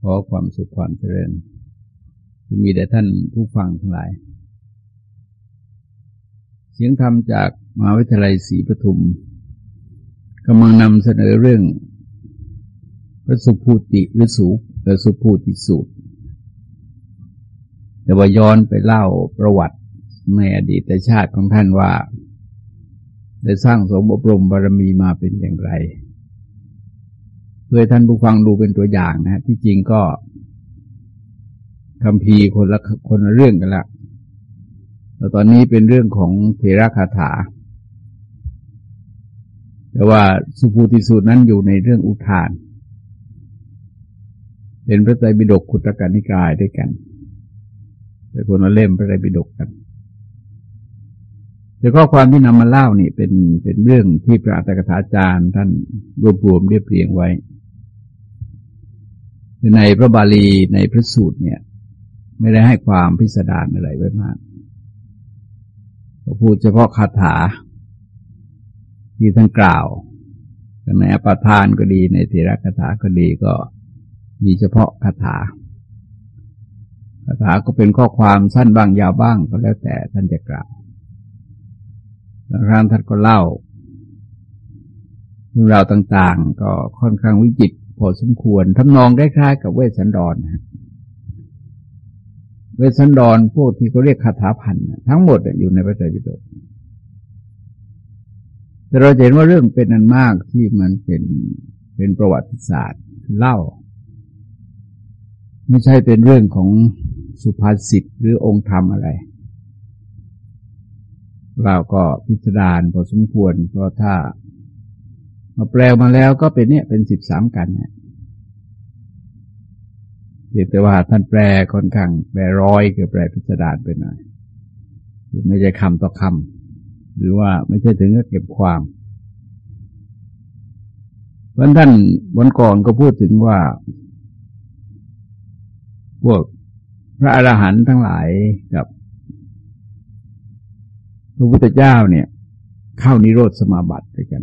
ขอความสุขความเจริญ มีแต่ท่านผู้ฟังทั้งหลาย เสียงธรรมจากมหาวิทยาลัยศรีปทุมกำลังนำเสนอเรื่อง พระสุภูติหรือสุพระสุภูติสูตร แต่ว่าย้อนไปเล่าประวัติในอดีตชาติของท่านว่า ได้สร้างสมอบรมบารมีมาเป็นอย่างไร เพื่อท่านผู้ฟังดูเป็นตัวอย่างนะ ที่จริงก็คำพีคนละคนละเรื่องกันละแต่ตอนนี้เป็นเรื่องของเทระคาถา แต่ว่าสุภูติสูตรนั้นอยู่ในเรื่องอุทาน เป็นพระไตรปิฎกขุตกานิกายด้วยกัน แต่คนละเล่มพระไตรปิฎกกันแต่ข้อความที่นำมาเล่านี่เป็นเป็นเรื่องที่พระอัตถกถาจารย์ท่านรวบรวมเรียบเรียงไว้ ในพระบาลีในพระสูตรเนี่ย ไม่ได้ให้ความพิสดารอะไรไว้มากก็พูดเฉพาะคาถา ที่ท่านกล่าวในอปทานก็ดีในเทรคาถาก็ดีก็มีเฉพาะคาถาคาถาก็เป็นข้อความสั้นบ้างยาวบ้างก็แล้วแต่ท่านจะกล่าวบางครั้งท่านก็เล่าเรื่องราวต่าง ๆ ก็ค่อนข้างวิจิต พอสมควรทำนองคล้ายๆกับเวสสันดรนะเวสสันดรพวกที่เขาเรียกคาถาพันทั้งหมดอยู่ในพระไตรปิฎกแต่เราเห็นว่าเรื่องเป็นอันมากที่มันเป็นเป็นประวัติศาสตร์เล่า ไม่ใช่เป็นเรื่องของสุภาษิตหรือองค์ธรรมอะไร เราก็พิสดารพอสมควร เพราะถ้า มาแปลมาแล้วก็เป็นเนี่ยเป็นสิบสามกันเนี่ยเพียงแต่ว่าท่านแปลค่อนข้างแปลร้อยคือแปลพิสดารไปหน่อยคือไม่ใช่คำต่อคำหรือว่าไม่ใช่ถึงกับเก็บความวันท่านวันก่อนก็พูดถึงว่า พวกพระอรหันต์ทั้งหลายกับพระพุทธเจ้าเนี่ย เข้านิโรธสมาบัติด้วยกัน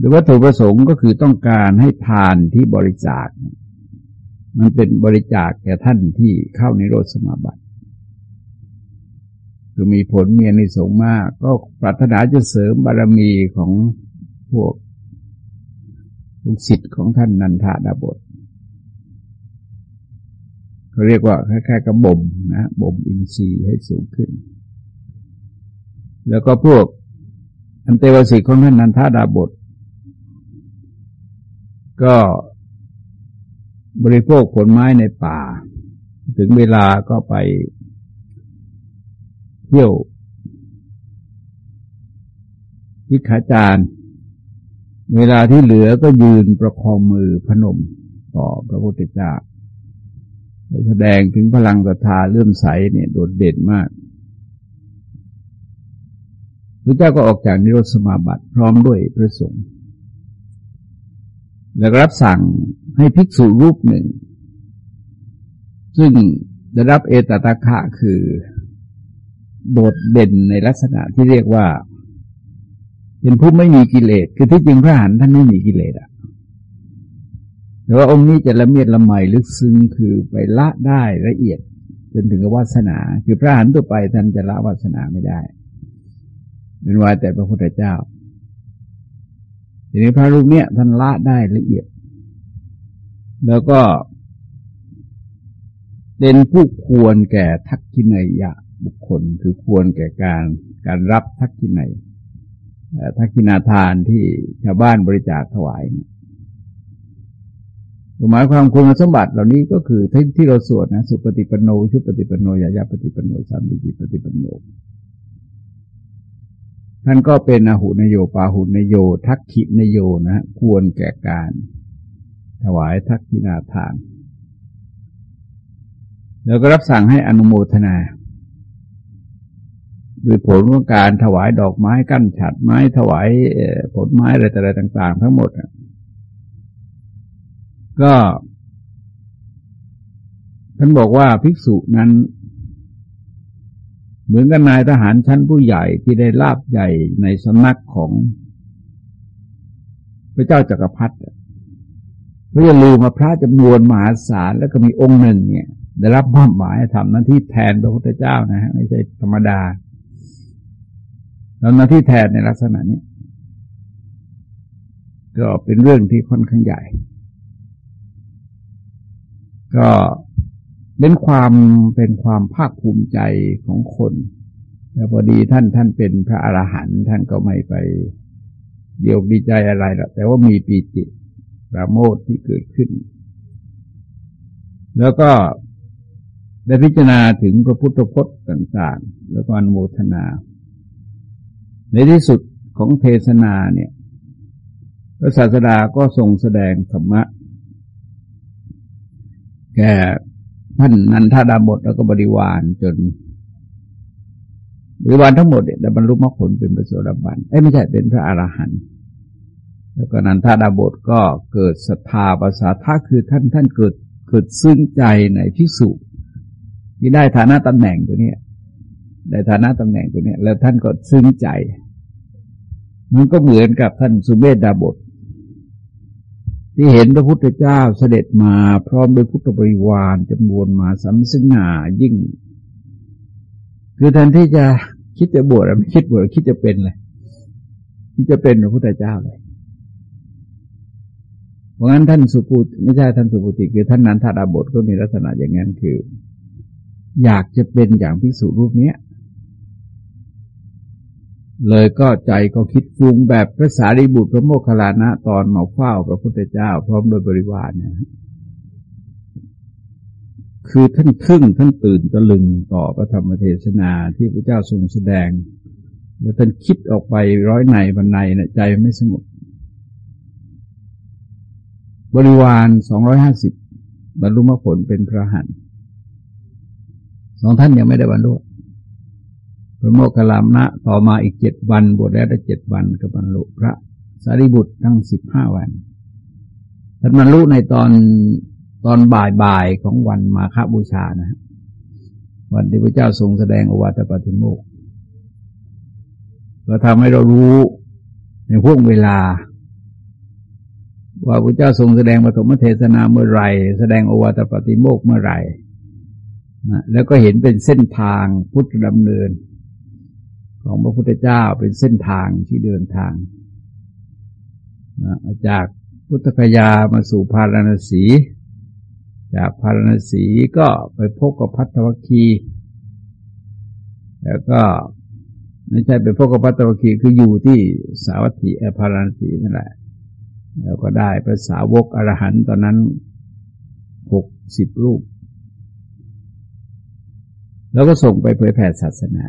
หรือว่าถูกประสงค์ก็คือต้องการให้ทานที่บริจาค มันเป็นบริจาคแก่ท่านที่เข้าในโรธสมาบัติคือมีผลเมียในสงมาก ก็ปรารถนาจะเสริมบารมีของพวกลูกศิษย์ของท่านนันทาดาบทเขาเรียกว่าคล้ายๆกับบ่มนะบ่มอินทรีย์ให้สูงขึ้น แล้วก็พวกอันเตวสิกของท่านนันทาดาบท ก็บริโภคผลไม้ในป่า ถึงเวลาก็ไปเที่ยวพิขาจารย์เวลาที่เหลือก็ยืนประคองมือพนมต่อพระพุทธเจ้าแสดงถึงพลังศรัทธาเลื่อมใสเนี่ยโดดเด่นมากพระเจ้าก็ออกจากนิโรธสมาบัติพร้อมด้วยพระสงฆ์ แล้วรับสั่งให้ภิกษุรูปหนึ่ง ซึ่งได้รับเอตตะคะคือ โดดเด่นในลักษณะที่เรียกว่า เป็นผู้ไม่มีกิเลส คือที่จริงพระหันท่านไม่มีกิเลสอะแต่ว่าองค์นี้จะละเมียดละไมลึกซึ้งคือไปละได้ละเอียด จนถึงวาสนา คือพระหันตัวไปท่านจะละวาสนาไม่ได้ เป็นว่าแต่พระพุทธเจ้า ทีนี้พระรูปเนี้ยท่านละได้ละเอียด แล้วก็เป็นผู้ควรแก่ทักษิณยะบุคคล คือควรแก่การการรับทักษิณยทักษิณาทานที่ชาวบ้านบริจาคถวายเนี่ยหมายความคุณสมบัติเหล่านี้ก็คือที่ที่เราสวดนะ สุปฏิปโน ชุปฏิปโนยายาปฏิปโนสามีจิปฏิปโน ท่านก็เป็นอาหุนโยปาหุนโย ทักขินโยนะควรแก่การ ถวายทักขินาทาน แล้วก็รับสั่งให้อนุโมทนาโดยผลของการถวายดอกไม้กั้นฉัดไม้ถวายผลไม้อะไรต่อะไรต่าง ๆ ทั้งหมดก็ท่านบอกว่าภิกษุนั้น เหมือนกับนายทหารชั้นผู้ใหญ่ที่ได้ลาบใหญ่ในสำนักของพระเจ้าจักรพรรดิเพราะอย่าลืมมาพระจำนวนมหาศาลแล้วก็มีองค์หนึ่งเนี่ย ได้รับมอบหมายทำหน้าที่แทนพระพุทธเจ้านะฮะไม่ใช่ธรรมดาแล้วหน้าที่แทนในลักษณะนี้ ก็เป็นเรื่องที่ค่อนข้างใหญ่ ก็ เป็นความเป็นความภาคภูมิใจของคนแต่พอดีท่านท่านเป็นพระอรหันต์ท่านก็ไม่ไปเดียวดีใจอะไรหรอกแต่ว่ามีปีติปราโมทที่เกิดขึ้น แล้วก็ได้พิจารณาถึงพระพุทธพจน์ต่าง ๆ แล้วก็อนุโมทนา ในที่สุดของเทศนาเนี่ย พระศาสดาก็ทรงแสดงธรรมะ แก่ ท่านนันทาดาบทแล้วก็บริวารจน บริวารทั้งหมดเนี่ยบรรลุมรรคผลเป็นพระโสดาบันเอ้ไม่ใช่เป็นพระอรหันต์แล้วก็นันทาดาบทก็เกิดศรัทธาภาษาท่าคือท่านท่านเกิดเกิดซึ้งใจในพิสุที่ได้ฐานะตำแหน่งตัวเนี้ยได้ฐานะตำแหน่งตัวเนี้ยแล้วท่านก็ซึ้งใจ มันก็เหมือนกับท่านสุเมธดาบท ที่เห็นพระพุทธเจ้าเสด็จมาพร้อมด้วยพุทธบริวารจำนวนมาสำซึ่งหนายิ่ง คือแทนที่จะคิดจะบวชไม่คิดบวชคิดจะเป็นเลยคิดจะเป็นพระพุทธเจ้าเลยเพราะงั้นท่านสุภูติไม่ใช่ท่านสุภูติคือท่านนั้นท่าดาบทก็มีลักษณะอย่างนั้นคือ อยากจะเป็นอย่างภิกษุรูปเนี้ย เลยก็ใจก็คิดฟุ้งแบบพระสารีบุตรพระโมคคัลลานะตอนมาเฝ้าพระพุทธเจ้า พร้อมโดยบริวารเนี่ยคือท่านทึ่งท่านตื่นตะลึงต่อพระธรรมเทศนาที่พระเจ้าทรงแสดง แล้วท่านคิดออกไปร้อยในบันในนะใจไม่สงบบริวารสองร้อยห้าสิบบรรลุมรรคผลเป็นพระหันสองท่านยังไม่ได้บรรลุ พระโมคคัลลามนะต่อมาอีกเจ็ดวันบวชแล้วได้เจ็ดวันกับบรรลุพระสารีบุตรทั้งสิบห้าวันท่านบรรลุในตอนตอนบ่ายๆของวันมาฆบูชานะ วันที่พระเจ้าทรงแสดงอวตารปฏิโมกก็ทำให้เรารู้ในพวกเวลา ว่าพระเจ้าทรงแสดงปฐมเทศนาเมื่อไรแสดงอวตารปฏิโมกเมื่อไรนะแล้วก็เห็นเป็นเส้นทางพุทธดำเนิน ของพระพุทธเจ้าเป็นเส้นทางที่เดินทางนะจากพุทธคยามาสู่พาราณสี จากพาราณสีก็ไปพบกับพัทธวัคคีแล้วก็ไม่ใช่ไปพบกับพัทธวัคคีคืออยู่ที่สาวัตถีพาราณสีนั่นแหละ แล้วก็ได้ภาษาวกอรหันตอนนั้นหกสิบรูป แล้วก็ส่งไปเผยแผ่ศาสนา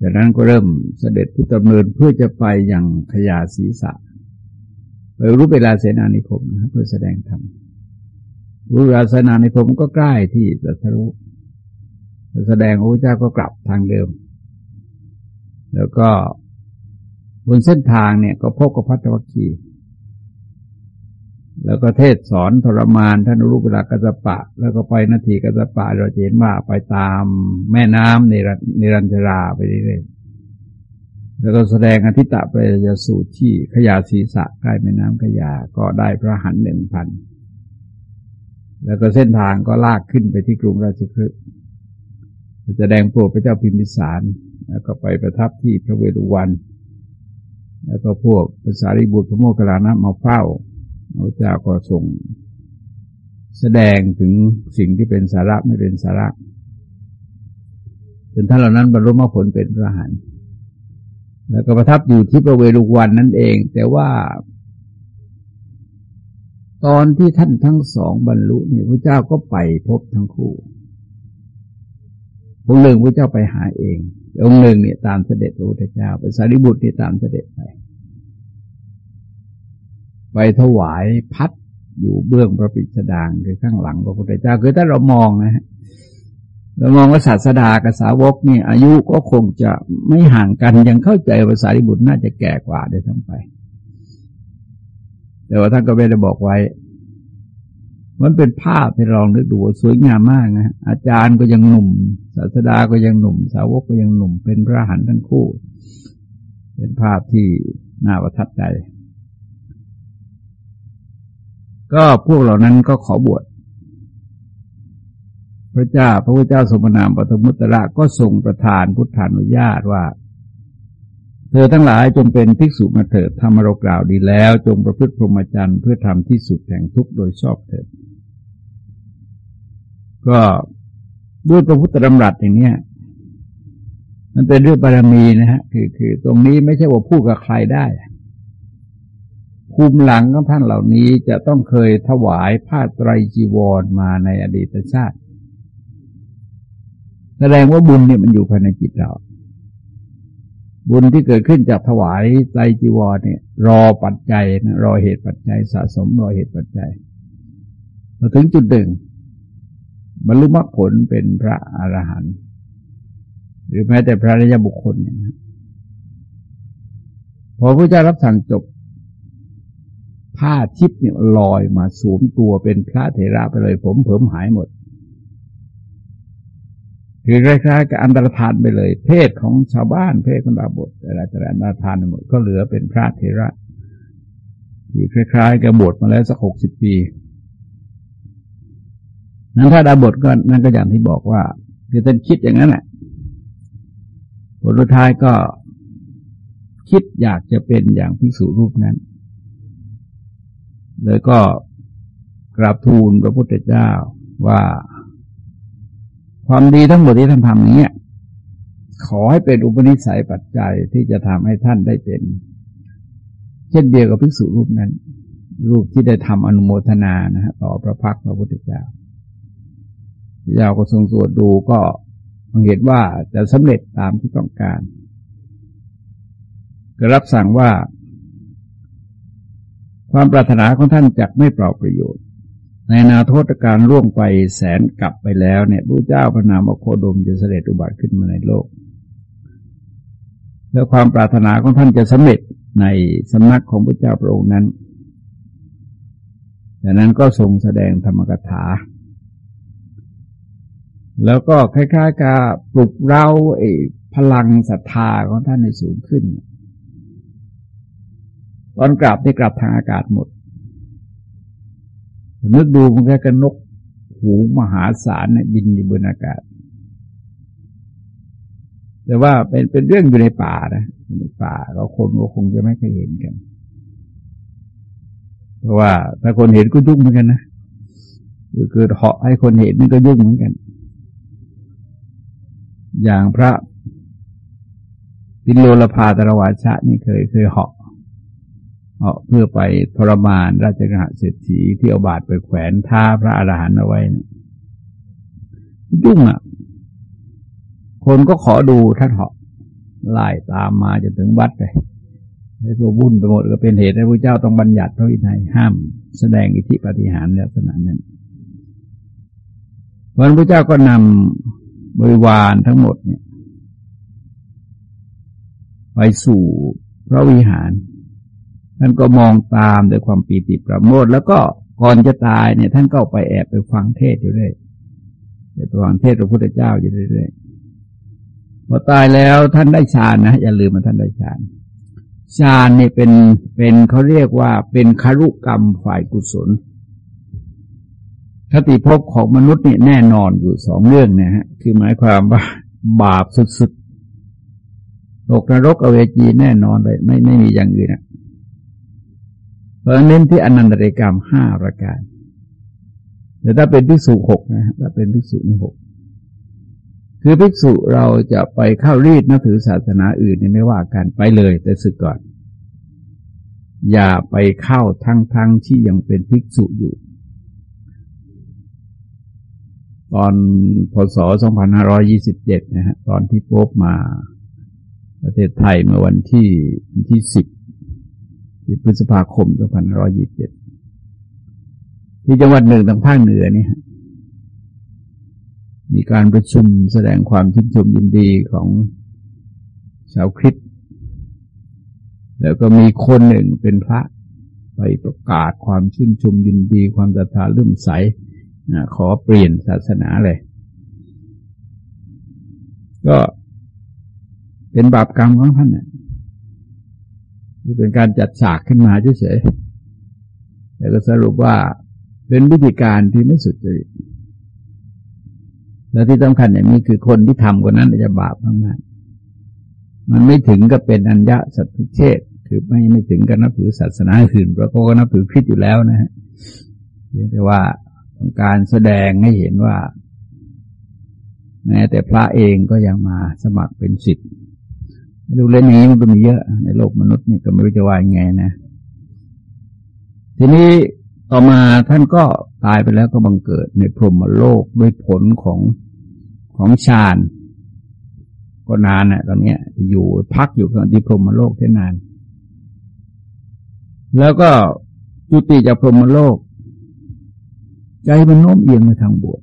จากนั้นก็เริ่มเสด็จพุทธเนินเพื่อจะไปอย่างขยาศีสะไปรู้เวลาเสนานิคมนะเพื่อแสดงธรรมรู้เวลาเสนานิคมก็ใกล้ที่จะทรุแสดงพระเจ้าก็กลับทางเดิม แล้วก็บนเส้นทางเนี่ยก็พบกับพัทวัคคี แล้วก็เทศสอนทรมานท่านรู้เวลากัสปะ แล้วก็ไปนาทีกัสปะเราเห็นว่าไปตามแม่น้ำในในรัญชราไปเรื่อยๆแล้วก็แสดงอธิตะปรยสูตรที่ขยาศีสะใกล้แม่น้ำขยาก็ได้พระหันหนึ่งพันแล้วก็เส้นทางก็ลากขึ้นไปที่กรุงราชคฤห์แสดงโปรดพระเจ้าพิมพิสาร แล้วก็ไปประทับที่พระเวรุวัน แล้วก็พวกภาษาริบุตรพระโมคคัลลานะมาเฝ้า พระเจ้าก็ทรงแสดงถึงสิ่งที่เป็นสาระไม่เป็นสาระจนท่านเหล่านั้นบรรลุมรรคผลเป็นพระหันแล้วก็ประทับอยู่ที่ประเวรุวันนั่นเอง แต่ว่า ตอนที่ท่านทั้งสองบรรลุเนี่ยพระเจ้าก็ไปพบทั้งคู่องค์หนึ่งพระเจ้าไปหาเอง องค์หนึ่งเนี่ยตามเสด็จพระพุทธเจ้าเป็นสารีบุตรที่ตามเสด็จไป ไปถวายพัดอยู่เบื้องพระปิฎางคือข้างหลังพระพุทธเจ้าคือถ้าเรามองนะฮะเรามองว่าศาสดากับสาวกนี่อายุก็คงจะไม่ห่างกันยังเข้าใจภาษาริบุตรน่าจะแก่กว่าได้ทั้งไป แต่ว่าท่านก็ไม่ได้บอกไว้ มันเป็นภาพที่ลองนึกดูสวยงามมากนะอาจารย์ก็ยังหนุ่ม ศาสดาก็ยังหนุ่ม สาวกก็ยังหนุ่มเป็นพระหันทั้งคู่ เป็นภาพที่น่าประทับใจ ก็พวกเหล่านั้นก็ขอบวชพระเจ้าพระพุทธเจ้าสมนามปฐมุตระก็ทรงประทานพุทธานุญาตว่า เธอทั้งหลายจงเป็นภิกษุมาเถิดทำเรากล่าวดีแล้ว จงประพฤติพรหมจรรย์เพื่อทำที่สุดแห่งทุกข์โดยชอบเถิด ก็ด้วยพระพุทธดำรัสอย่างนี้มันเป็นเรื่องบารมีนะฮะคือคือตรงนี้ไม่ใช่ว่าพูดกับใครได้ ภูมิหลังของท่านเหล่านี้จะต้องเคยถวายผ้าไตรจีวรมาในอดีตชาติ แสดงว่าบุญเนี่ยมันอยู่ภายในจิตเรา บุญที่เกิดขึ้นจากถวายไตรจีวรเนี่ย รอปัจจัยนะรอเหตุปัจจัยสะสมรอเหตุปัจจัยมาถึงจุดหนึ่งบรรลุมรรคผลเป็นพระอรหันต์หรือแม้แต่พระรยาบุคคลเนี่ยนะพอพระเจ้ารับสั่งจบ ผ้าทิพย์เนี่ยลอยมาสวมตัวเป็นพระเถระไปเลย ผมเผิมหายหมดคือคล้ายๆกับอันตรธานไปเลย เพศของชาวบ้านเพศของดาบทแต่ละแต่ละอันตรธานหมดก็เหลือเป็นพระเถระที่คล้ายๆกับบทมาแล้วสักหกสิบปีนั้นถ้าดาบทก็นั่นก็อย่างที่บอกว่า คือท่านคิดอย่างนั้นแหละผลท้ายก็คิดอยากจะเป็นอย่างพิสูรูปนั้น เลยก็กราบทูลพระพุทธเจ้าว่าความดีทั้งหมดที่ท่านทำนี้ขอให้เป็นอุปนิสัยปัจจัยที่จะทำให้ท่านได้เป็น เช่นเดียวกับภิกษุรูปนั้น รูปที่ได้ทำอนุโมทนานะฮะต่อพระพักพระพุทธเจ้าพระเจ้าก็ทรงตรวจดูก็เห็นว่าจะสำเร็จตามที่ต้องการก็รับสั่งว่า ความปรารถนาของท่านจักไม่เปล่าประโยชน์ ในนาโทษการล่วงไปแสนกลับไปแล้วเนี่ยพระเจ้าพระนามโคดมจะเสด็จอุบัติขึ้นมาในโลก แล้วความปรารถนาของท่านจะสำเร็จในสำนักของพระเจ้าพระองค์นั้นดังนั้นก็ทรงแสดงธรรมกถา แล้วก็คล้ายๆกับปลุกเราไอ้พลังศรัทธาของท่านในสูงขึ้น ตอนกราบได้กราบทางอากาศหมด นึกดูมันแค่กระนกหูมหาศาลเนี่ยบินอยู่บนอากาศ แต่ว่าเป็นเป็นเรื่องอยู่ในป่านะในป่าเราคนก็คงจะไม่เคยเห็นกัน เพราะว่าถ้าคนเห็นก็ยุ่งเหมือนกันนะคือเกิดเหาะให้คนเห็นนี่ก็ยุ่งเหมือนกัน อย่างพระปิโลลภาตรวาชะนี่เคยเคยเหาะ เพื่อไปทรมานราชกะเศรษฐีที่เอาบาดไปแขวนท่าพระอารหันต์เอาไว้ยุ่งอะ คนก็ขอดูท่านเหาะไล่ตามมาจนถึงวัดเลยในตัวบุ่นไปหมดก็เป็นเหตุให้พระเจ้าต้องบัญญัติพระวินัยห้าม แสดงอิทธิปฏิหารในลักษณะนั้นวันพระเจ้าก็นำบริวารทั้งหมดเนี่ย ไปสู่พระวิหาร ท่านก็มองตามด้วยความปีติประโมทแล้วก็ก่อนจะตายเนี่ย ท่านก็ไปแอบไปฟังเทศอยู่เรื่อยไปฟังเทศพระพุทธเจ้าอยู่เรื่อยพอตายแล้วท่านได้ฌานนะอย่าลืมมาท่านได้ฌานฌานนี่เป็นเป็นเขาเรียกว่าเป็นคารุกรรมฝ่ายกุศลคติภพของมนุษย์เนี่ยแน่นอนอยู่สองเรื่องนะฮะคือหมายความว่าบาปสุดๆตกนรกอเวจีแน่นอนเลย ไม่ไม่มีอย่างอื่นนะ ราะเน้นที่อนันตริกรรมห้าประการแต่ถ้าเป็นภิกษุหกนะถ้าเป็นภิกษุนี่หกคือภิกษุเราจะไปเข้ารีดนับถือศาสนาอื่นนี่ไม่ว่ากันไปเลย แต่สึกก่อน อย่าไปเข้าทั้งทั้งที่ยังเป็นภิกษุอยู่ ตอนพศ 2527 นะฮะตอนที่โป๊บมาประเทศไทยเมื่อวันที่ที่สิบ พฤษภาคม2527 ที่จังหวัดหนึ่งทางภาคเหนือนี่มีการประชุมแสดงความชื่นชมยินดีของชาวคริสต์แล้วก็มีคนหนึ่งเป็นพระไปประกาศความชื่นชมยินดี ความศรัทธาเลื่อมใสขอเปลี่ยนศาสนาเลย ก็เป็นบาปกรรมของท่านเนี่ย เป็นการจัดฉากขึ้นมาเฉยๆแต่ก็สรุปว่าเป็นวิธีการที่ไม่สุดจริต และที่สำคัญอย่างนี้คือคนที่ทำคนนั้นจะบาปมากๆมันไม่ถึงกับเป็นอัญญาสัตว์เชษคือไม่ไม่ถึงกับนับถือศาสนาอื่นเพราะเขาก็นับถือคริสต์อยู่แล้วนะฮะเพียงแต่ว่าต้องการแสดงให้เห็นว่าแม้แต่พระเองก็ยังมาสมัครเป็นสิทธิ์ ดูเรื่องนี้มันก็มีเยอะ ในโลกมนุษย์นี่ก็ไม่รู้จะว่ายังไงนะ ทีนี้ต่อมาท่านก็ตายไปแล้วก็บังเกิดในพรหมโลกด้วยผลของของฌานก็นานนะตอนนี้อยู่พักอยู่กับที่พรหมโลกที่นาน แล้วก็จุติจากพรหมโลก ใจมันโน้มเอียงมาทางบวช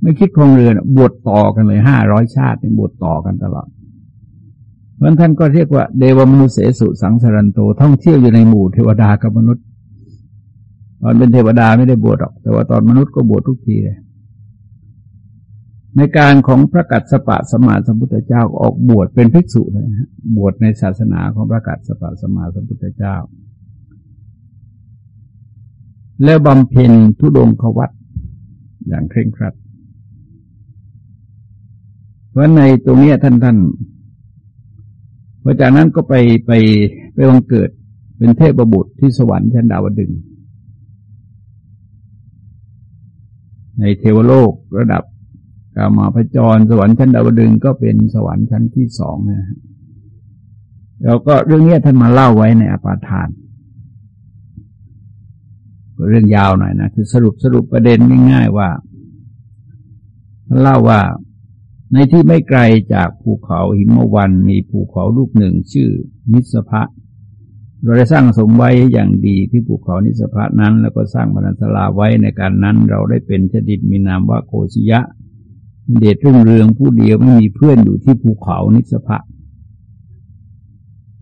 ไม่คิดครองเรือนบวชต่อกันเลยห้าร้อยชาติบวชต่อกันตลอด พราะท่านก็เรียกว่าเดวมนุษย์เสสุสังสารันโตท่องเที่ยวอยู่ในหมู่เทวดากับมนุษย์ตอนเป็นเทวดาไม่ได้บวชหรอก แต่ว่าตอนมนุษย์ก็บวชทุกทีเลยในการของพระกัสสปะสมมาสัมพุทธเจ้าออกบวชเป็นภิกษุเลยฮะบวชในศาสนาของพระกัสสปะสมมาสัมพุทธเจ้า แล้วบำเพ็ญทุดงควัตอย่างเคร่งครัดเพราะในตรงนี้ท่านท่าน พอจากนั้นก็ไปไปไปวังเกิดเป็นเทพบุตรที่สวรรค์ชั้นดาวดึง ในเทวโลกระดับกามาพจร สวรรค์ชั้นดาวดึงก็เป็นสวรรค์ชั้นที่สองนะแล้วก็เรื่องนี้ท่านมาเล่าไว้ในอปาทานก็เรื่องยาวหน่อยนะคือสรุปสรุปประเด็นง่ายๆว่าท่านเล่าว่า ในที่ไม่ไกลจากภูเขาหิมวันมีภูเขาลูกหนึ่งชื่อนิสภะเราได้สร้างสมไว้อย่างดีที่ภูเขานิสภะนั้น แล้วก็สร้างบรรณศลาไว้ในการนั้น เราได้เป็นชดิตมีนามว่าโกศิยะ เดชรุ่งเรืองผู้เดียวไม่มีเพื่อนอยู่ที่ภูเขานิสภะ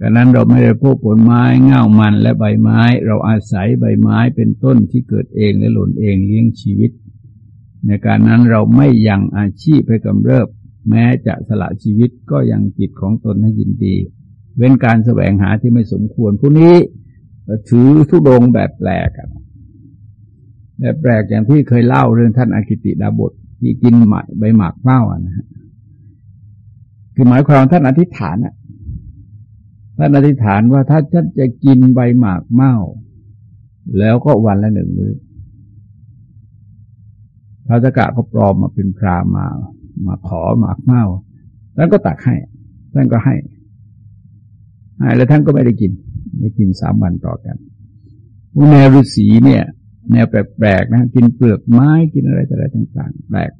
การนั้นเราไม่ได้พบผลไม้เง่ามันและใบไม้ เราอาศัยใบไม้เป็นต้นที่เกิดเองและหล่นเองเลี้ยงชีวิต ในการนั้นเราไม่ยังอาชีพไปกำเริบ แม้จะสละชีวิตก็ยังจิตของตนให้ยินดี เว้นการแสวงหาที่ไม่สมควรผู้นี้ถือทุดงแบบแปลกแบบแปลกอย่างที่เคยเล่าเรื่องท่านอากิติดาบทที่กินหมใบหมากเม้านะฮะคือหมายความท่านอธิษฐานอะท่านอธิษฐานว่าถ้าฉันจะกินใบหมากเม้าแล้วก็วันละหนึ่งมือ้อพระจักะก็ปลอมมาเป็นพรามา มาขอหมากเมาท่านก็ตักให้ท่านก็ให้ให้แล้วท่านก็ไม่ได้กิน ไม่กินสามวันต่อกันพวกแนวฤาษีเนี่ย แนวแปลกๆนะกินเปลือกไม้กินอะไรต่อะไรต่างๆแปลก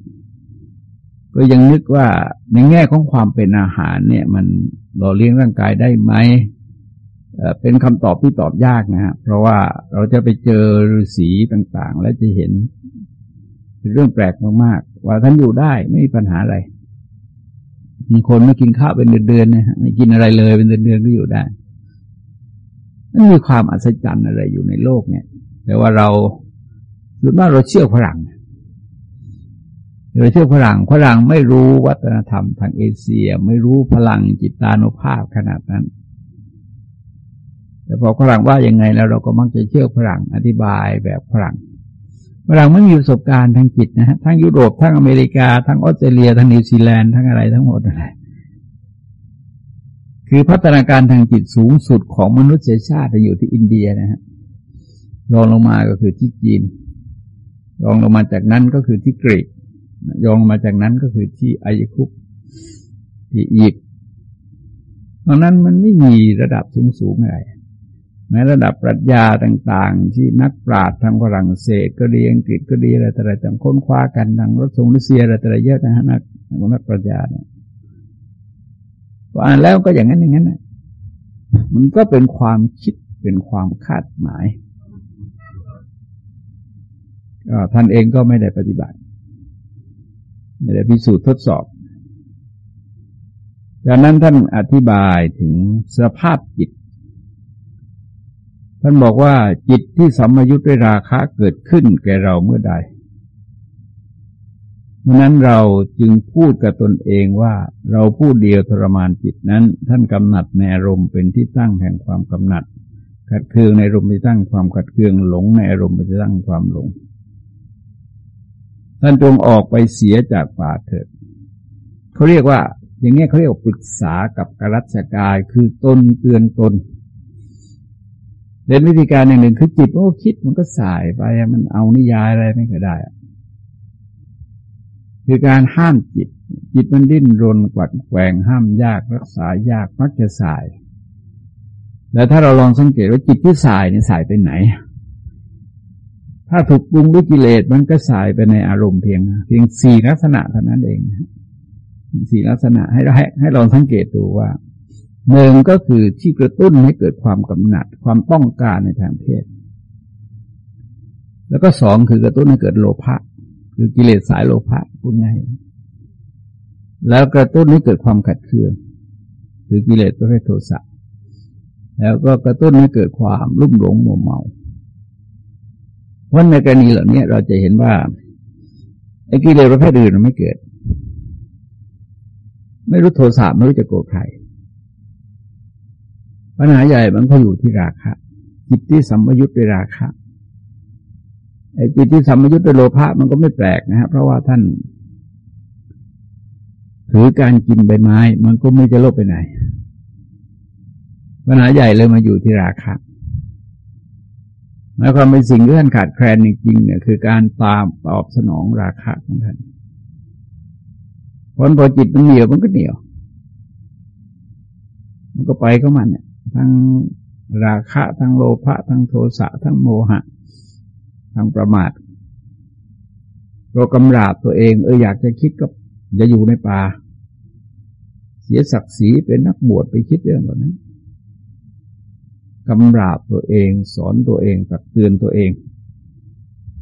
ก็ยังนึกว่าในแง่ของความเป็นอาหารเนี่ย มันหล่อเลี้ยงร่างกายได้ไหมเป็นคำตอบที่ตอบยากนะฮะเพราะว่าเราจะไปเจอฤาษีต่างๆ แล้วจะเห็น เป็นเรื่องแปลกมากๆ ว่าท่านอยู่ได้ไม่มีปัญหาอะไรมีคนไม่กินข้าวเป็นเดือนๆนะไม่กินอะไรเลยเป็นเดือนๆก็อยู่ได้มันมีความอัศจรรย์อะไรอยู่ในโลกเนี่ยแต่ว่าเราส่วนมากเราเชื่อฝรั่งเราเชื่อฝรั่งฝรั่งไม่รู้วัฒนธรรมทางเอเชีย ไม่รู้พลังจิตตานุภาพขนาดนั้น แต่พอฝรั่งว่ายังไงแล้วเราก็มักจะเชื่อฝรั่งอธิบายแบบฝรั่ง เราไม่มีประสบการณ์ทางจิตนะฮะทั้งยุโรปทั้งอเมริกาทั้งออสเตรเลียทั้งนิวซีแลนด์ทั้งอะไรทั้งหมดอะไรคือพัฒนาการทางจิตสูงสุดของมนุษยชาติจะอยู่ที่อินเดียนะฮะรองลงมาก็คือที่จีน รองลงมาจากนั้นก็คือที่กรีกรองมาจากนั้นก็คือที่อายคุปที่อียิปต์ตรงนั้นมันไม่มีระดับสูงสูงอะไร แม้ระดับปรัชญาต่างๆ ที่นักปราชญ์ทางฝรั่งเศสก็ดีอังกฤษก็ดีอะไรต่างๆต่างค้นคว้ากันทางรถทรงรัสเซียอะไรต่างๆเยอะนะฮะนักนักปรัชญาเนี่ยอ่านแล้วก็อย่างนั้นอย่างนั้นนะมันก็เป็นความคิดเป็นความคาดหมายท่านเองก็ไม่ได้ปฏิบัติ ไม่ได้พิสูจน์ทดสอบดังนั้นท่านอธิบายถึงสภาพจิต ท่านบอกว่าจิตที่สัมายุทธ์ด้วยราคะเกิดขึ้นแก่เราเมื่อใดเพราะนั้นเราจึงพูดกับตนเองว่าเราพูดเดียวทรมานจิตนั้น ท่านกำหนัดในอารมณ์เป็นที่ตั้งแห่งความกำหนัด ขัดเคืองในอารมณ์ไปตั้งความขัดเคืองหลงในอารมณ์ไปตั้งความหลง ท่านจงออกไปเสียจากป่าเถิดเขาเรียกว่า อย่างนี้เขาเรียกว่าปรึกษากับกรัชกายคือตนเตือนตน เป็นวิธีการอย่างหนึ่งคือจิตโอ้คิดมันก็สายไปมันเอานิยายอะไรไม่ก็ได้คือการห้ามจิต จิตมันดิ้นรนกวัดแกงห้ามยากรักษายากมักจะสาย แล้วถ้าเราลองสังเกตว่าจิตที่สายเนี่ยสายไปไหน ถ้าถูกปรุงด้วยกิเลสมันก็สายไปในอารมณ์เพียง เพียงสี่ลักษณะเท่านั้นเองสี่ลักษณะให้ให้ให้ลองสังเกตดูว่า หนึ่งก็คือที่กระตุ้นให้เกิดความกำหนัด ความต้องการในทางเพศ แล้วก็สองคือกระตุ้นให้เกิดโลภะคือกิเลสสายโลภะพูดง่ายแล้วกระตุ้นให้เกิดความขัดเคืองคือกิเลสประเภทโทสะแล้วก็กระตุ้นให้เกิดความรุ่มหลงมัวเมาเพราะในกรณีเหล่านี้เราจะเห็นว่าไอ้กิเลสประเภทอื่นมันไม่เกิด ไม่รู้โทสะไม่รู้จะโกรธใคร ปัญหาใหญ่มันก็อยู่ที่ราคะ จิตที่สัมยุตด้วยราคะไอ้จิตที่สัมยุตด้วยโลภะมันก็ไม่แปลกนะครับเพราะว่าท่านถือการกินใบไม้ มันก็ไม่จะลบไปไหนปัญหาใหญ่เลยมาอยู่ที่ราคะหมายความเป็นสิ่งที่ท่านขาดแคลนจริงๆเนี่ยคือการตามตอบสนองราคะของท่านผลพอจิตมันเหนียวมันก็เหนียว มันก็ไปก็มันเนี่ย ทั้งราคะทั้งโลภะทั้งโทสะทั้งโมหะ ทั้งประมาทเรากำราบตัวเองเอออยากจะคิดก็จะอยู่ในป่า เสียศักดิ์ศรีเป็นนักบวชไปคิดเรื่องแบบนั้นกำราบตัวเองสอนตัวเองตักเตือนตัวเอง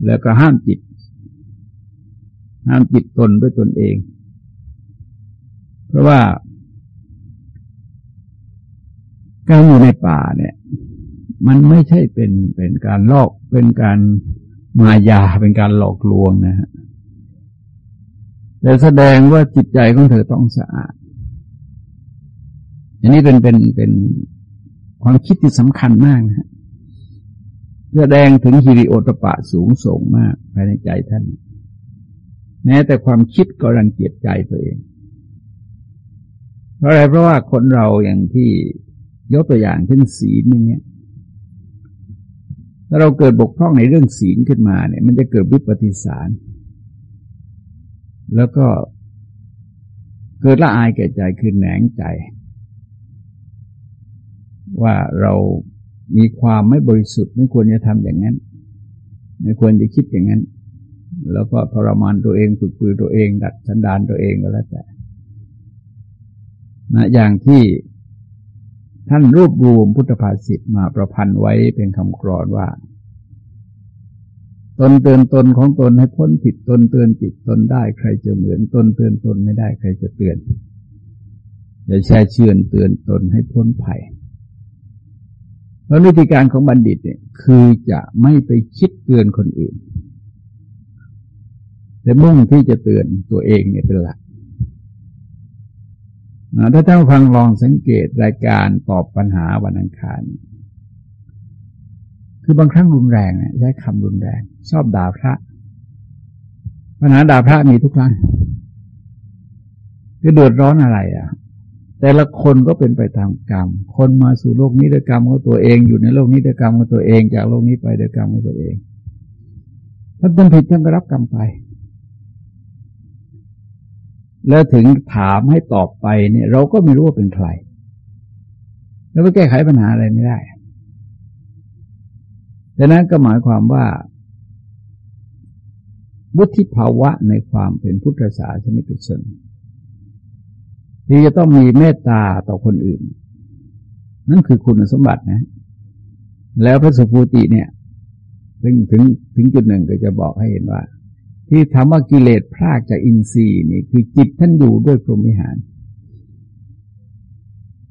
แล้วก็ห้ามจิต ห้ามจิตตนด้วยตนเอง เพราะว่า การอยู่ในป่าเนี่ย มันไม่ใช่เป็นเป็นการลอกเป็นการมายาเป็นการหลอกลวงนะฮะแต่แสดงว่าจิตใจของเธอต้องสะอาด อันนี้เป็นเป็นเป็นความคิดที่สำคัญมากนะแสดงถึงฮิริโอตปะสูงส่งมากภายในใจท่าน แม้แต่ความคิดก็รังเกียจใจตัวเอง เพราะอะไรเพราะว่าคนเราอย่างที่ ยกตัวอย่างเช่นศีลอย่างเงี้ยถ้าเราเกิดบกพร่องในเรื่องศีลขึ้นมาเนี่ย มันจะเกิดวิปฏิสาร แล้วก็เกิดละอายแก่ใจคือแหนงใจ ว่าเรามีความไม่บริสุทธิ์ ไม่ควรจะทำอย่างนั้น ไม่ควรจะคิดอย่างนั้น แล้วก็ทรมานตัวเองฝึกปือตัวเอง ดัดสันดานตัวเองก็แล้วแต่นะอย่างที่ ท่านรวบรวมพุทธภาษิตมาประพันธ์ไว้เป็นคำกรอนว่า ตนเตือนตนของตนให้พ้นผิดตนเตือนจิตตนได้ใครจะเหมือนตนเตือนตนไม่ได้ใครจะเตือนอย่าแช่เชื่อนเตือนตนให้พ้นภัยเพราะวิธีการของบัณฑิตเนี่ยคือจะไม่ไปคิดเตือนคนอื่น แต่มุ่งที่จะเตือนตัวเองเนี่ยเป็นหลัก ถ้าท่านฟังลองสังเกตรายการตอบปัญหาวันอังคาร คือบางครั้งรุนแรงใช้คำรุนแรง ชอบด่าพระ ปัญหาด่าพระมีทุกครั้งคือเดือดร้อนอะไรอะ แต่ละคนก็เป็นไปตามกรรม คนมาสู่โลกนี้ด้วยกรรมของตัวเอง อยู่ในโลกนี้ด้วยกรรมของตัวเอง จากโลกนี้ไปด้วยกรรมของตัวเอง ถ้าทำผิดท่านก็รับกรรมไป แล้วถึงถามให้ตอบไปเนี่ย เราก็ไม่รู้ว่าเป็นใคร แล้วไปแก้ไขปัญหาอะไรไม่ได้ดังนั้นก็หมายความว่า วุฒิภาวะในความเป็นพุทธศาสนิกชนที่จะต้องมีเมตตาต่อคนอื่น นั่นคือคุณสมบัตินะ แล้วพระสุภูติเนี่ยถึงถึงถึงจุดหนึ่งก็จะบอกให้เห็นว่า ที่ทำว่ากิเลสพรากจากอินทรีย์นี่คือจิตท่านอยู่ด้วยพรหมิหาร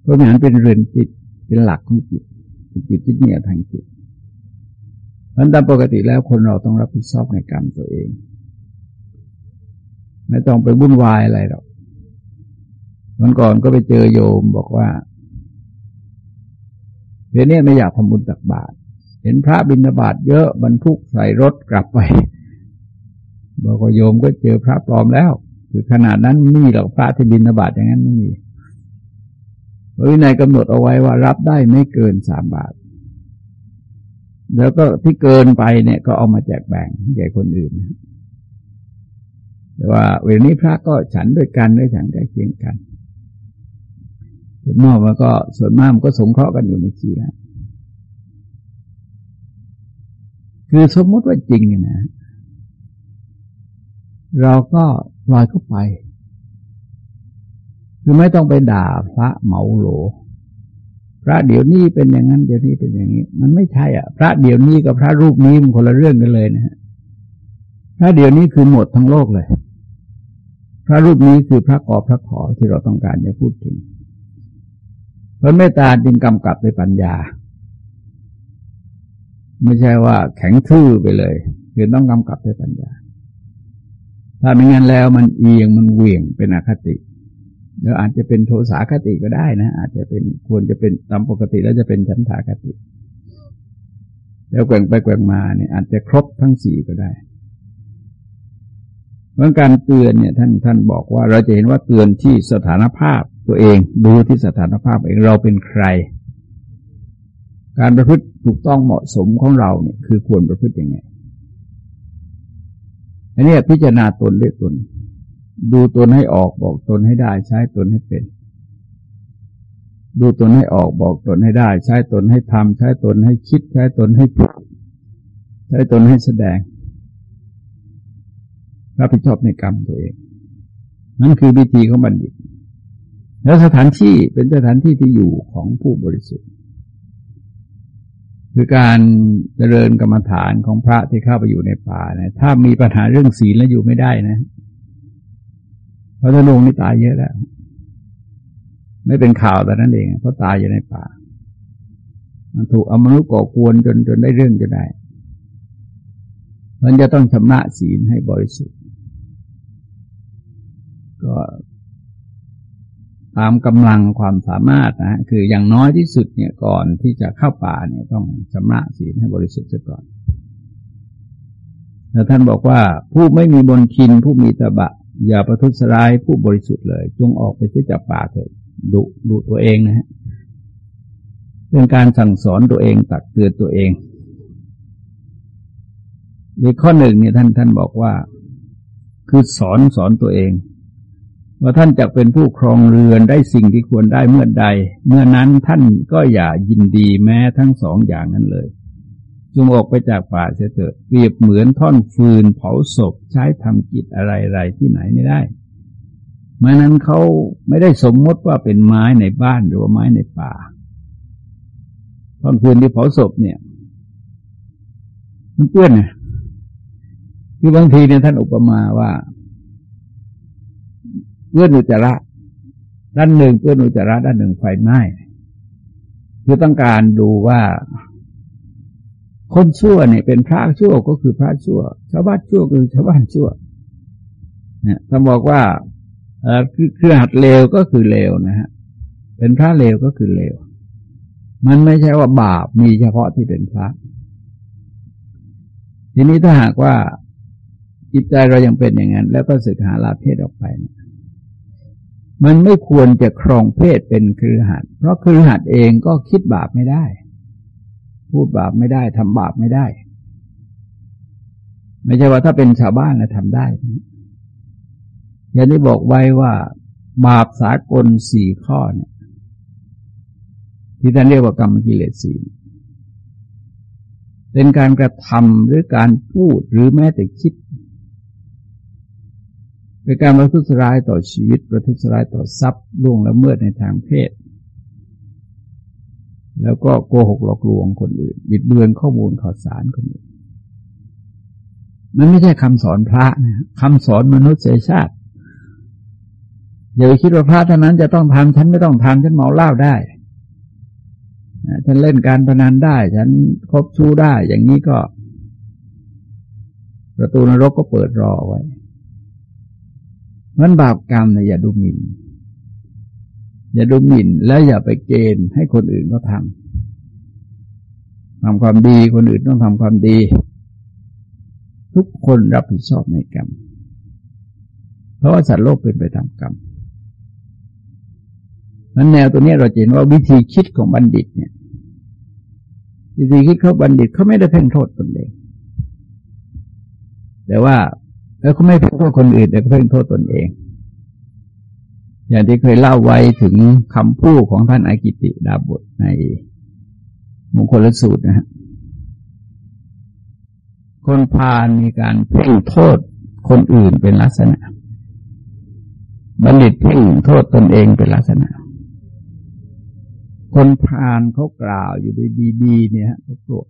พรหมิหารเป็นเรือนจิตเป็นหลักของจิตจิตจิตเนี่ยทางจิตเพราะตามปกติแล้วคนเราต้องรับผิดชอบในกรรมตัวเอง ไม่ต้องไปวุ่นวายอะไรหรอกวันก่อนก็ไปเจอโยมบอกว่าเดี๋ยวนี้ไม่อยากทำบุญตักบาตรเห็นพระบิณฑบาตเยอะบรรทุกใส่รถกลับไป บอกว่าโยมก็เจอพระปลอมแล้ว คือขนาดนั้นไม่มีหรอกพระที่บิณฑบาตอย่างนั้นไม่มีวินัยกำหนดเอาไว้ว่ารับได้ไม่เกินสามบาท แล้วก็ที่เกินไปเนี่ยก็เอามาแจกแบ่งให้แก่คนอื่น แต่ว่าเวลานี้พระก็ฉันด้วยกันด้วยฉันใกล้เคียงกันส่วนมากมันก็ส่วนมากมันก็สงเคราะห์กันอยู่ในชีแล้วคือสมมติว่าจริงนะ เราก็ลอยเข้าไป คือไม่ต้องไปด่าพระเหมาโหล พระเดี๋ยวนี้เป็นอย่างนั้นเดี๋ยวนี้เป็นอย่างนี้ มันไม่ใช่อะ พระเดี๋ยวนี้กับพระรูปนี้มันคนละเรื่องกันเลยนะฮะพระเดี๋ยวนี้คือหมดทั้งโลกเลย พระรูปนี้คือพระกอพระขอที่เราต้องการจะพูดถึงพระเมตตาจึงกำกับด้วยปัญญา ไม่ใช่ว่าแข็งทื่อไปเลย คือต้องกำกับด้วยปัญญา ถ้าไม่งั้นแล้วมันเอียงมันเหวี่ยงเป็นอคติแล้วอาจจะเป็นโทสาคติก็ได้นะ อาจจะเป็นควรจะเป็นตามปกติแล้วจะเป็นฉันทาคติ แล้วแกว่งไปแกว่งมาเนี่ยอาจจะครบทั้งสี่ก็ได้เรื่องการเตือนเนี่ยท่านท่านบอกว่าเราจะเห็นว่าเตือนที่สถานภาพตัวเองดูที่สถานภาพเองเราเป็นใคร การประพฤติถูกต้องเหมาะสมของเราเนี่ยคือควรประพฤติยังไง อันนี้พิจารณาตนเรียกตน ดูตนให้ออกบอกตนให้ได้ใช้ตนให้เป็น ดูตนให้ออกบอกตนให้ได้ ใช้ตนให้ทำใช้ตนให้คิด ใช้ตนให้พูดใช้ตนให้แสดงรับผิดชอบในกรรมตัวเอง นั่นคือวิธีของบัณฑิต แล้วสถานที่เป็นสถานที่ที่อยู่ของผู้บริสุทธิ์ คือการเจริญกรรมฐานของพระที่เข้าไปอยู่ในป่าเนี่ยถ้ามีปัญหาเรื่องศีลแล้วอยู่ไม่ได้นะพระธนงนี่ตายเยอะแล้ว ไม่เป็นข่าวแต่นั้นเองเพราะตายอยู่ในป่า มันถูกอมนุษย์ก่อกวนจนจนได้เรื่องจะได้มันจะต้องชำระศีลให้บริสุทธิ์ ก็ ตามกำลังความสามารถนะคืออย่างน้อยที่สุดเนี่ยก่อนที่จะเข้าป่าเนี่ยต้องชำระศีลให้บริสุทธิ์เสียก่อนแล้วท่านบอกว่าผู้ไม่มีบนทินผู้มีตะบะ อย่าประทุษร้ายผู้บริสุทธิ์เลย จงออกไปที่จากป่าเถิดดุดุตัวเองนะฮะเป็นการสั่งสอนตัวเองตักเตือนตัวเองในข้อหนึ่งเนี่ยท่านท่านบอกว่า คือสอนสอนตัวเอง ว่าท่านจะเป็นผู้ครองเรือนได้สิ่งที่ควรได้เมื่อใด เมื่อนั้นท่านก็อย่ายินดีแม้ทั้งสองอย่างนั้นเลยจงออกไปจากป่าเสียเถิดเปรียบเหมือนท่อนฟืนเผาศพใช้ทำกิจอะไรๆที่ไหนไม่ได้เมื่อนั้นเขาไม่ได้สมมติว่าเป็นไม้ในบ้านหรือว่าไม้ในป่าท่อนฟืนที่เผาศพเนี่ย มันเปื้อนนะคือบางทีเนี่ยท่านอุปมาว่า เพื่อนอุจจาระด้านหนึ่งเพื่อนอุจจาระด้านหนึ่งไฟไหม้คือต้องการดูว่าคนชั่วเนี่ยเป็นพระชั่วก็คือพระชั่ว ชาวบ้านชั่วคือชาวบ้านชั่วเนี่ยท่านบอกว่าเออคือคือหัดเลวก็คือเลวนะฮะ เป็นพระเลวก็คือเลว มันไม่ใช่ว่าบาปมีเฉพาะที่เป็นพระ ทีนี้ถ้าหากว่าจิตใจเรายังเป็นอย่างนั้น แล้วก็สึกหาลาเพศออกไปเนี่ย มันไม่ควรจะครองเพศเป็นคือหัดเพราะคือหัดเองก็คิดบาปไม่ได้ พูดบาปไม่ได้ทำบาปไม่ได้ ไม่ใช่ว่าถ้าเป็นชาวบ้านนะทำได้อย่างที่บอกไว้ว่า บาปสากลสี่ข้อเนี่ย ที่ท่านเรียกว่ากรรมกิเลสสี่เป็นการกระทำหรือการพูดหรือแม้แต่คิด เป็นการประทุษร้ายต่อชีวิต ประทุษร้ายต่อทรัพย์ล่วงละเมิดในทางเพศ แล้วก็โกหกหลอกลวงคนอื่น บิดเบือนข้อมูลข่าวสารคนอื่นมันไม่ใช่คำสอนพระนะคำสอนมนุษยชาติ อย่าไปคิดว่าพระเท่านั้นจะต้องทำฉันไม่ต้องทำฉันเมาเหล้าได้ฉันเล่นการพนันได้ ฉันคบชู้ได้ อย่างนี้ก็ ประตูนรกก็เปิดรอไว้ มันบาปกรรมเนี่ยอย่าดูหมิ่น อย่าดูหมิ่น แล้วอย่าไปเกณฑ์ให้คนอื่นเขาททำความดีคนอื่นต้องทำความดี ทุกคนรับผิดชอบในกรรม เพราะว่าสัตว์โลกเป็นไปตามกรรมนั้นแนวตัวนี้เราเห็นว่าวิธีคิดของบัณฑิตเนี่ย วิธีคิดเขาบัณฑิตเขาไม่ได้เพ่งโทษตนเองแต่ว่า แล้วเขาไม่เพ่งโทษคนอื่นแต่เขาเพ่งโทษตนเอง อย่างที่เคยเล่าไว้ถึงคำพูดของท่านอากิติดาบทในมงคลสูตรนะฮะคนพาลมีการเพ่งโทษคนอื่นเป็นลักษณะ บัณฑิตเพ่งโทษตนเองเป็นลักษณะ คนพาลเขากล่าวอยู่ด้วยดี ๆ เนี่ยเขาโกรธ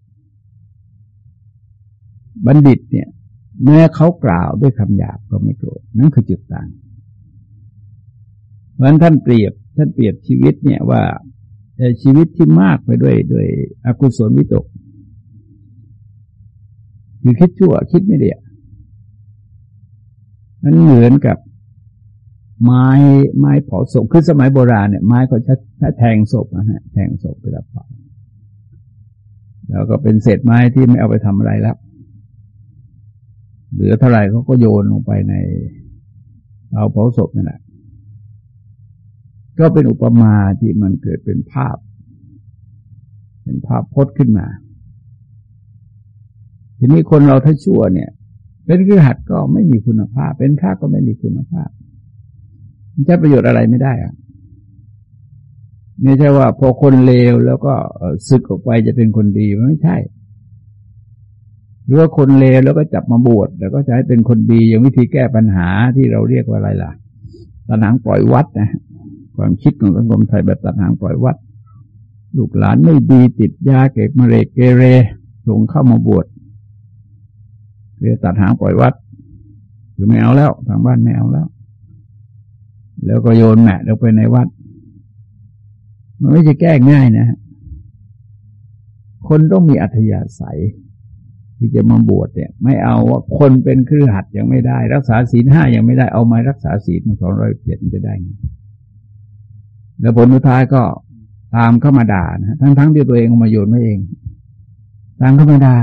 บัณฑิตเนี่ย แม้เขากล่าวด้วยคำหยาบก็ไม่โกรธนั่นคือจุดต่างเพราะนั้นท่านเปรียบท่านเปรียบชีวิตเนี่ยว่าชีวิตที่มากไปด้วยด้วยอกุศลวิตกคือคิดชั่วคิดไม่ดีมันเหมือนกับไม้ไม้เผาศพคือสมัยโบราณเนี่ยไม้เขาจะแทงศพนะฮะแทงศพไปแล้วเผาแล้วก็เป็นเศษไม้ที่ไม่เอาไปทำอะไรแล้ว เหลือเท่าไหร่เขาก็โยนลงไปในเอาเผาศพนั่นแหละก็เป็นอุปมาที่มันเกิดเป็นภาพ เป็นภาพพจน์ขึ้นมา ทีนี้คนเราถ้าชั่วเนี่ย เป็นคือหัดก็ไม่มีคุณภาพ เป็นพระก็ไม่มีคุณภาพมันจะประโยชน์อะไรไม่ได้อะไม่ใช่ว่าพอคนเลวแล้วก็ศึกออกไปจะเป็นคนดีไม่ใช่ หรือว่าคนเลวแล้วก็จับมาบวชแล้วก็จะให้เป็นคนดีอย่างวิธีแก้ปัญหาที่เราเรียกว่าอะไรล่ะตะหนังปล่อยวัดนะความคิดของสังคมไทยแบบตัดหางปล่อยวัด ลูกหลานไม่ดีติดยาเก็บมะเร็งเกเรส่งเข้ามาบวชเรียตัดหางปล่อยวัดคือไม่เอาแล้วทางบ้านไม่เอาแล้ว แล้วก็โยนแม่ลงไปในวัด มันไม่ใช่แก้ง่ายนะคนต้องมีอัธยาศัย ที่จะมาบวชเนี่ย ไม่เอาว่าคนเป็นครือหัดยังไม่ได้ รักษาศีลห้ายังไม่ได้เอามารักษาศีลสองร้อยเจ็ดจะได้แล้วผลสุดท้ายก็ตามเข้ามาด่านะทั้งทั้งที่ตัวเองมาโยนไม่เองตามเข้ามาด่า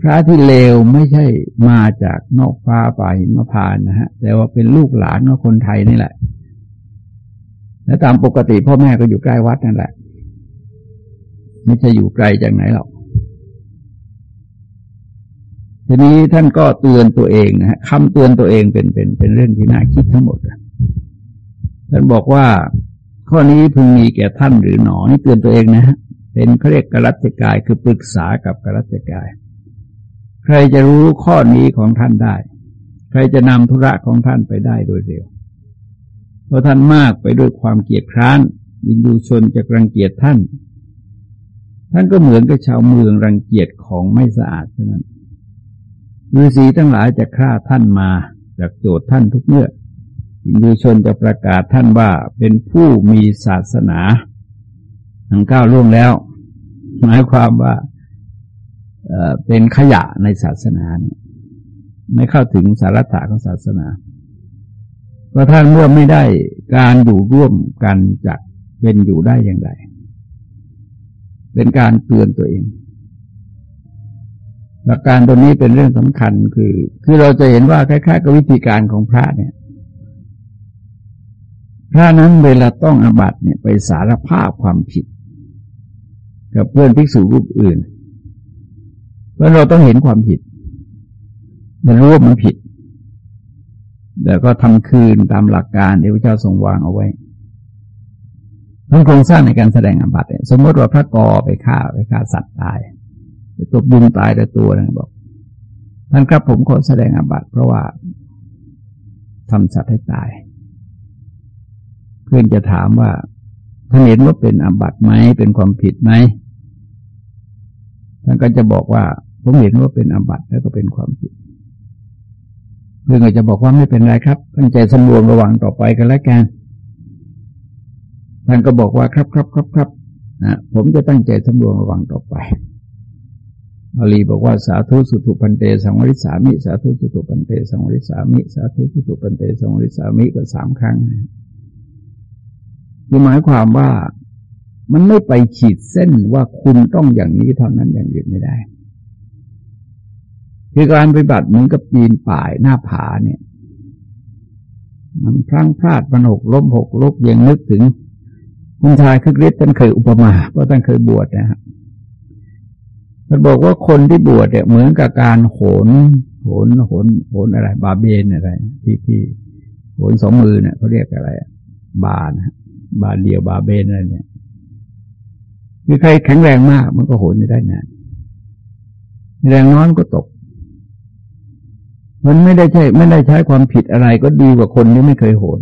พระที่เลวไม่ใช่มาจากนอกฟ้าป่าหิมพานนะฮะ แต่ว่าเป็นลูกหลานของคนไทยนี่แหละ และตามปกติพ่อแม่ก็อยู่ใกล้วัดนั่นแหละ ไม่ใช่อยู่ไกลจากไหนหรอก ทีนี้ท่านก็เตือนตัวเองนะฮะคำเตือนตัวเองเป็นเป็นเป็นเรื่องที่น่าคิดทั้งหมดท่านบอกว่า ข้อนี้พึงมีแก่ท่านหรือหนอนี่เตือนตัวเองนะฮะเป็นเขาเรียกกรัตกายคือปรึกษากับกรัตกาย ใครจะรู้ข้อนี้ของท่านได้ ใครจะนำธุระของท่านไปได้โดยเร็ว เพราะท่านมากไปด้วยความเกียดคร้านยินดูชนจะรังเกียจท่าน ท่านก็เหมือนกับชาวเมืองรังเกียจของไม่สะอาดเท่านั้น ฤาษีทั้งหลายจะฆ่าท่านมาจากโจทย์ท่านทุกเมื่ออินดูชนจะประกาศท่านว่าเป็นผู้มีศาสนาทั้งก้าวล่วงแล้ว หมายความว่าเป็นขยะในศาสนาไม่เข้าถึงสาระถะของศาสนาเพราะท่านเมื่อไม่ได้การอยู่ร่วมกันจะเป็นอยู่ได้อย่างไร เป็นการเตือนตัวเอง หลักการตัวนี้เป็นเรื่องสำคัญคือ คือเราจะเห็นว่าคล้ายๆกับวิธีการของพระเนี่ย พระนั้นเวลาต้องอบัตเนี่ยไปสารภาพความผิด กับเพื่อนภิกษุรูปอื่นเพราะเราต้องเห็นความผิดมันรู้ว่ามันผิด แล้วก็ทำคืนตามหลักการที่พระเจ้าทรงวางเอาไว้ทั้งโครงสร้างในการแสดงอบัตเนี่ยสมมติว่าพระกอไปฆ่าไปฆ่าสัตว์ตาย ตบยุงตายแต่ตัวนะบอกท่านครับผมขอแสดงอบัตเพราะว่าทำสัตว์ให้ตาย เพื่อนจะถามว่าท่านเห็นว่าเป็นอาบัติไหมเป็นความผิดไหมท่านก็จะบอกว่า ผมเห็นว่าเป็นอาบัติแล้วก็เป็นความผิด เพื่อนก็จะบอกว่าไม่เป็นไรครับตั้งใจสำรวมระวังต่อไปกันแล้วกันท่านก็บอกว่าครับครับครับครับนะผมจะตั้งใจสำรวมระวังต่อไป อาลีบอกว่าสาธุสุตุปันเตสังวริสามิ สาธุสุตุปันเตสังวริสามิ สาธุสุตุปันเตสังวริสามิก็สามครั้งนะคือหมายความว่ามันไม่ไปขีดเส้นว่าคุณต้องอย่างนี้เท่านั้นอย่างอื่นไม่ได้คือการปฏิบัติเหมือนกับปีนป่ายหน้าผาเนี่ย มันพลั้งพลาดมันหกล้มหกลุกยังนึกถึงคุณชายคึกฤทธิ์ท่านเคยอุปมาเพราะท่านเคยบวชนะครับ มันบอกว่าคนที่บวชเนี่ยเหมือนกับการโหน โหน โหน โหนอะไร บาเบนอะไรที่ที่โหนสองมือเนี่ยเขาเรียกอะไร บานะบาเดียวบาเบนอะไรเนี่ยคือใครแข็งแรงมาก มันก็โหนได้นานแรงน้อยก็ตก มันไม่ได้ใช่ ไม่ได้ใช้ความผิดอะไรก็ดีกว่าคนที่ไม่เคยโหน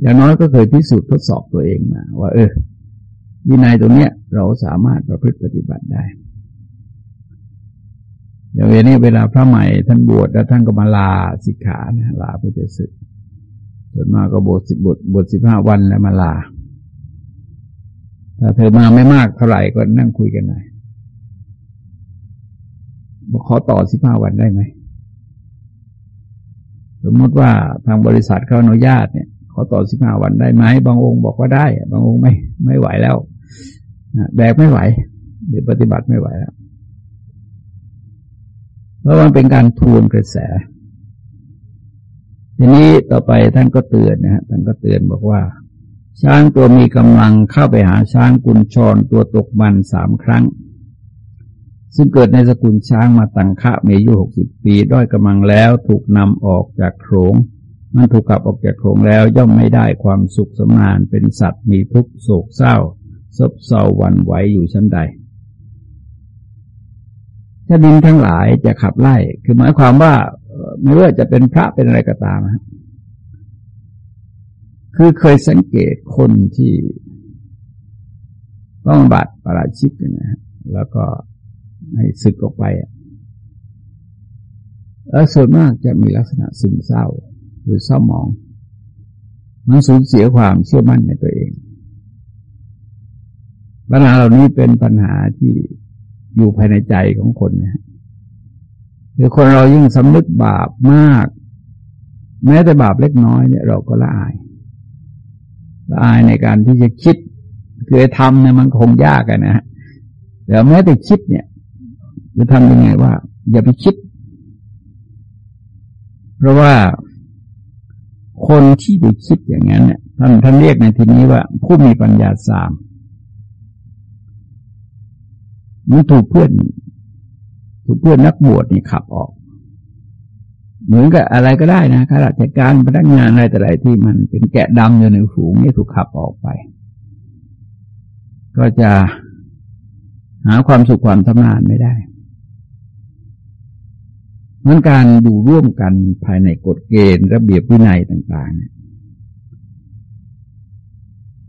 อย่างน้อยก็เคยพิสูจน์ทดสอบตัวเองมา ว่า เออ วินัยตรงเนี้ยเราสามารถประพฤติปฏิบัติได้อย่างนี้เวลาพระใหม่ท่านบวชแล้วท่านก็มาลาสิกขานะลาเพื่อจะสึกส่วนมากก็บวชสิบบวชบวชสิบห้าวันแล้วมาลา ถ้าเธอมาไม่มากเท่าไหร่ก็นั่งคุยกันหน่อยบอกขอต่อสิบห้าวันได้ไหมสมมติว่าทางบริษัทเขาอนุญาตเนี่ยขอต่อสิบห้าวันได้ไหมบางองค์บอกว่าได้ บางองค์ไม่ไม่ไหวแล้ว แบกไม่ไหวเดี๋ยวปฏิบัติไม่ไหวแล้วเพราะมันเป็นการทวนกระแส ทีนี้ต่อไปท่านก็เตือนนะฮะท่านก็เตือนบอกว่า ช้างตัวมีกำลังเข้าไปหาช้างกุญชรตัวตกมันสามครั้ง ซึ่งเกิดในสกุลช้างมาตังคะมีอายุหกสิบปีด้อยกำลังแล้วถูกนำออกจากโขงมันถูกกลับออกจากโขงแล้วย่อมไม่ได้ความสุขสมานเป็นสัตว์มีทุกโศกเศร้า ซบเศร้าวันไหวอยู่ชั้นใดถ้าดินทั้งหลายจะขับไล่ คือหมายความว่าไม่ว่าจะเป็นพระเป็นอะไรก็ตามคือเคยสังเกตคนที่ต้องบัตรประราชิกนะแล้วก็ให้สึกออกไปแล้วส่วนมากจะมีลักษณะซึมเศร้าหรือเศร้าหมอง มันสูญเสียความเชื่อมั่นในตัวเอง ปัญหาเหล่านี้เป็นปัญหาที่อยู่ภายในใจของคนนะฮะคือคนเรายิ่งสำนึกบาปมาก แม้แต่บาปเล็กน้อยเนี่ยเราก็ละอายละอายในการที่จะคิดคือทำเนี่ยมันคงยากนะฮะแต่แม้แต่คิดเนี่ยจะทำยังไงว่า อย่าไปคิด เพราะว่าคนที่ไปคิดอย่างนั้นเนี่ยท่านท่านเรียกในทีนี้ว่าผู้มีปัญญาสาม มันถูกเพื่อนถูกเพื่อนนักบวชนี่ขับออก เหมือนกับอะไรก็ได้นะข้าราชการพนักงานอะไรแต่ไรที่มันเป็นแกะดำอยู่ในฝูงนี่ถูกขับออกไป ก็จะหาความสุขความทำงานไม่ได้มันการอยู่ร่วมกันภายในกฎเกณฑ์ระเบียบวินัยต่างๆ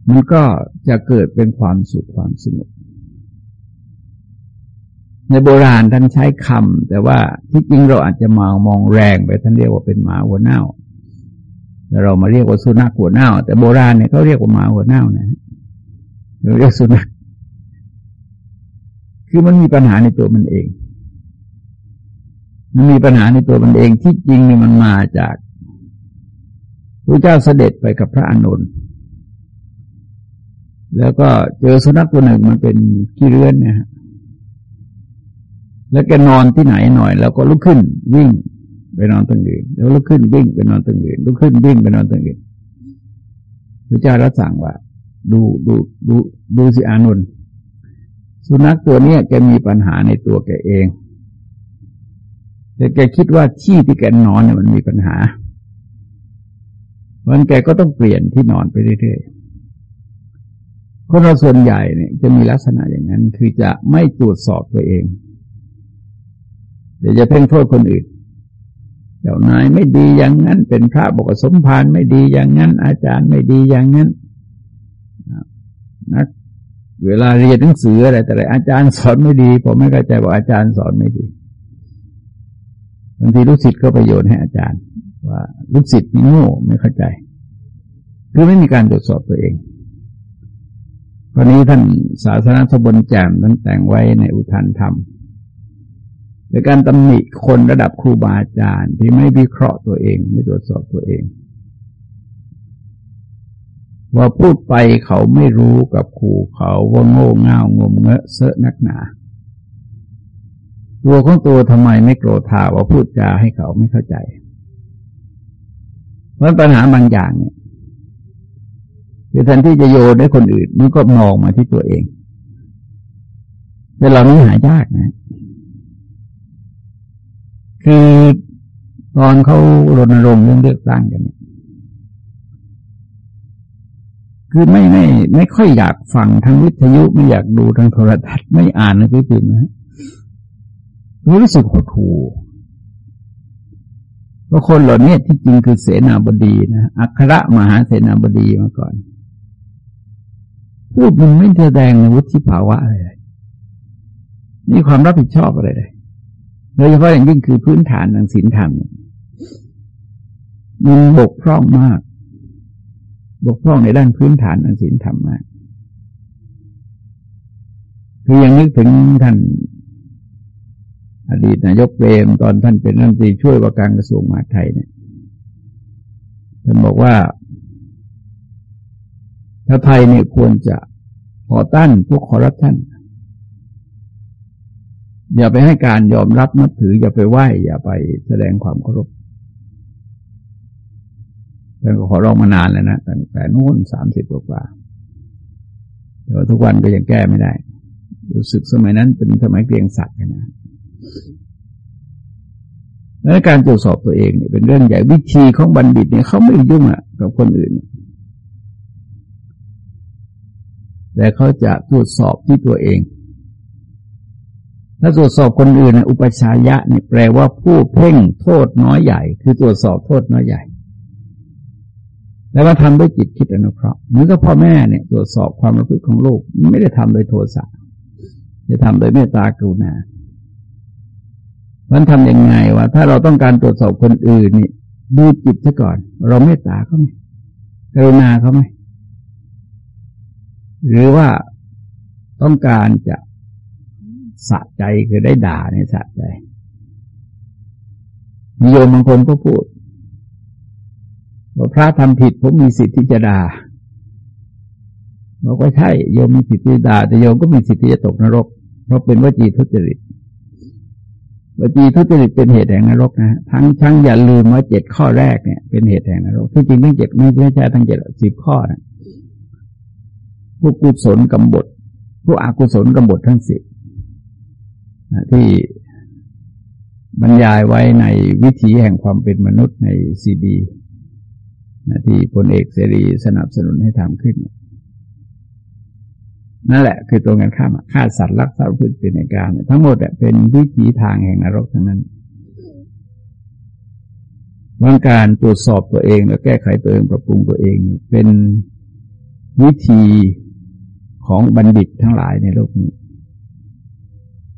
มันก็จะเกิดเป็นความสุขความสงบ ในโบราณท่านใช้คำแต่ว่าที่จริงเราอาจจะมองมองแรงไปท่านเรียกว่าเป็นหมาหัวเน่าแต่เรามาเรียกว่าสุนัขหัวเน่า แต่โบราณเนี่ยเขาเรียกว่าหมาหัวเน่านะเราเรียกสุนัขคือมันมีปัญหาในตัวมันเอง มันมีปัญหาในตัวมันเองที่จริงเนี่ยมันมาจากพระเจ้าเสด็จไปกับพระอานนท์แล้วก็เจอสุนัขตัวหนึ่งมันเป็นขี้เรือนเนี่ย แล้วแกนอนที่ไหนหน่อย แล้วก็ลุกขึ้นวิ่งไปนอนตรงอื่นแล้วลุกขึ้นวิ่งไปนอนตรงอื่นลุกขึ้นวิ่งไปนอนตรงอื่นพระเจ้ารับสั่งว่า ดูดูดูดูสิอานนท์สุนัขตัวเนี้ยแกมีปัญหาในตัวแกเองแต่แกคิดว่าที่ที่แกนอนเนี่ยมันมีปัญหาเพราะนั้นแกก็ต้องเปลี่ยนที่นอนไปเรื่อยๆคนเราส่วนใหญ่เนี่ยจะมีลักษณะอย่างนั้น คือจะไม่ตรวจสอบตัวเอง เดี๋ยวจะเพ่งโทษคนอื่นเจ้านายไม่ดีอย่างนั้น เป็นพระบอกสมภารไม่ดีอย่างนั้น อาจารย์ไม่ดีอย่างนั้นนักเวลาเรียนหนังสืออะไรแต่ไรอาจารย์สอนไม่ดีผมไม่เข้าใจว่าอาจารย์สอนไม่ดีบางทีลูกศิษย์ก็ประโยชน์ให้อาจารย์ ว่าลูกศิษย์นี่โง่ไม่เข้าใจ คือไม่มีการตรวจสอบตัวเองวันนี้ท่านศาสนาทบนแจมท่านแต่งไว้ในอุทานธรรม ในการตำหนิคนระดับครูบาอาจารย์ที่ไม่วิเคราะห์ตัวเอง ไม่ตรวจสอบตัวเอง ว่าพูดไปเขาไม่รู้กับขู่เขาว่าโง่เง่างมเงอะเสอะนักหนาตัวของตัวทำไมไม่โกรธาว่าพูดจาให้เขาไม่เข้าใจ เพราะปัญหาบางอย่างเนี่ยคือแทนที่จะโยนให้คนอื่นมันก็มองมาที่ตัวเองแต่เราไม่หายากนะ คือตอนเขารณรงค์เรื่องเลือกตั้งกันเนี่ยคือไม่ไม่ไม่ค่อยอยากฟังทางวิทยุไม่อยากดูทางโทรทัศน์ไม่อ่านในพิพิธนะรู้สึกหดหู่เพราะคนเหล่านี้ที่จริงคือเสนาบดีนะอัครมหาเสนาบดีมาก่อน พูดมันไม่แสดงในวุฒิภาวะอะไรเลยนี่ความรับผิดชอบอะไรเลย ดยเฉพาะอย่างยิ่งคือพื้นฐานทางศีลธรรมมันบกพร่องมาก บกพร่องในด้านพื้นฐานทางศีลธรรมมาก คือยังนึกถึงท่านอดีตนายกเปรมตอนท่านเป็นรัฐมนตรีช่วยว่าการกระทรวงมหาดไทยเนี่ยท่านบอกว่า ถ้าไทยเนี่ยควรจะต่อต้านพวกคอร์รัปชัน อย่าไปให้การยอมรับนับถือ อย่าไปไหว้ อย่าไปแสดงความเคารพท่านก็ขอร้องมานานแล้วนะตั้งแต่นู้นสามสิบกว่าแต่ว่าทุกวันก็ยังแก้ไม่ได้ รู้สึกสมัยนั้นเป็นสมัยเกรียงศักดิ์นะและการตรวจสอบตัวเองเนี่ยเป็นเรื่องใหญ่วิธีของบัณฑิตเนี่ยเขาไม่ยุ่งอะกับคนอื่น แต่เขาจะตรวจสอบที่ตัวเอง ถ้าตรวจสอบคนอื่นอุปชายะนี่แปลว่าผู้เพ่งโทษน้อยใหญ่ คือตรวจสอบโทษน้อยใหญ่ แล้วก็ทำด้วยจิตคิดอนุเคราะห์เหมือนกับพ่อแม่เนี่ยตรวจสอบความประพฤติของลูกไม่ได้ทำโดยโทสะจะทำโดยเมตตากรุณามันทำยังไงวะถ้าเราต้องการตรวจสอบคนอื่นนี่ดูจิตซะก่อน เราเมตตาเขาไหมกรุณาเขาไหมหรือว่าต้องการจะ สะใจคือได้ด่าเนี่ยสะใจมีโยมบางคนก็พูดว่าพระทำผิดผมมีสิทธิ์ที่จะด่าบอกว่าใช่โยมมีสิทธิ์ที่ด่า แต่โยมก็มีสิทธิ์ที่จะตกนรก เพราะเป็นวจีทุจริตวจีทุจริตเป็นเหตุแห่งนรกนะทั้งทั้งอย่าลืมว่าเจ็ดข้อแรกเนี่ยเป็นเหตุแห่งนรกที่จริงทั้งเจ็ดไม่ใช่ทั้งเจ็ดสิบข้อนะพวกกุศลกำบทพวกอกุศลกำบททั้งสิบ ที่บรรยายไว้ในวิถีแห่งความเป็นมนุษย์ในซีดีที่พลเอกเสรีสนับสนุนให้ทำขึ้น นั่นแหละ คือตรงกันข้ามฆ่าสัตว์รักทรัพย์พืชเป็นในการ ทั้งหมดเป็นวิถีทางแห่งนรกทั้งนั้นวันการตรวจสอบตัวเองแล้วแก้ไขตัวเองปรับปรุงตัวเอง เป็นวิธีของบัณฑิตทั้งหลายในโลกนี้